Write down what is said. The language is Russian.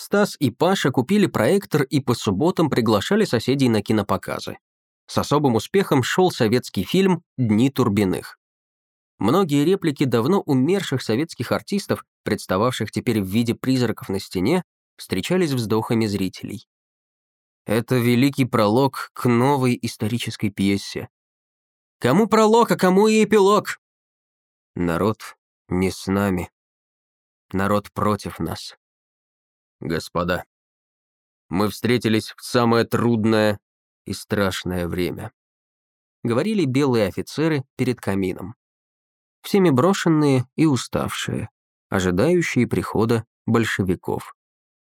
Стас и Паша купили проектор и по субботам приглашали соседей на кинопоказы. С особым успехом шел советский фильм «Дни Турбиных». Многие реплики давно умерших советских артистов, представавших теперь в виде призраков на стене, встречались вздохами зрителей. Это великий пролог к новой исторической пьесе. Кому пролог, а кому и эпилог? Народ не с нами. Народ против нас. Господа, мы встретились в самое трудное и страшное время. Говорили белые офицеры перед камином. Всеми брошенные и уставшие, ожидающие прихода большевиков.